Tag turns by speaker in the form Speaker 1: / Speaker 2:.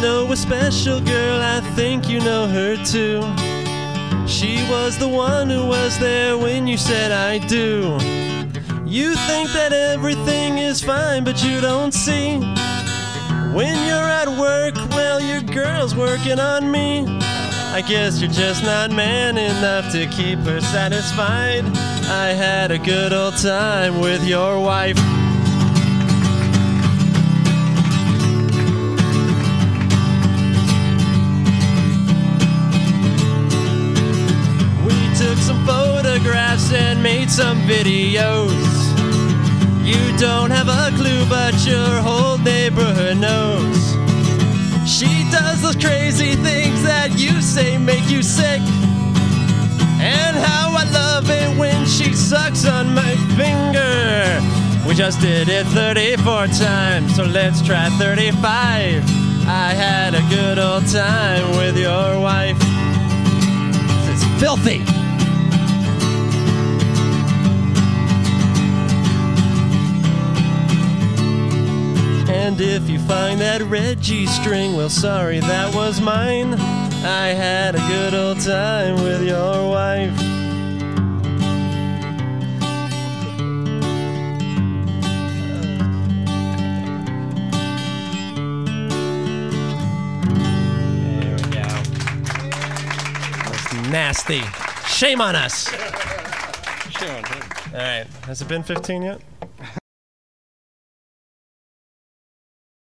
Speaker 1: know a special girl, I think you know her too. She was the one who was there when you said I do. You think that everything is fine, but you don't see. When you're at work, well, your girl's working on me. I guess you're just not man enough to keep her satisfied. I had a good old time with your wife. And made some videos. You don't have a clue, but your whole neighborhood knows. She does those crazy things that you say make you sick. And how I love it when she sucks on my finger. We just did it 34 times, so let's try 35. I had a good old time with your wife. It's filthy. And if you find that red G string, well, sorry, that was mine. I had a good old time with your wife. There we go. That's nasty. Shame on us.
Speaker 2: Shame on him.
Speaker 1: All right. Has it been 15 yet?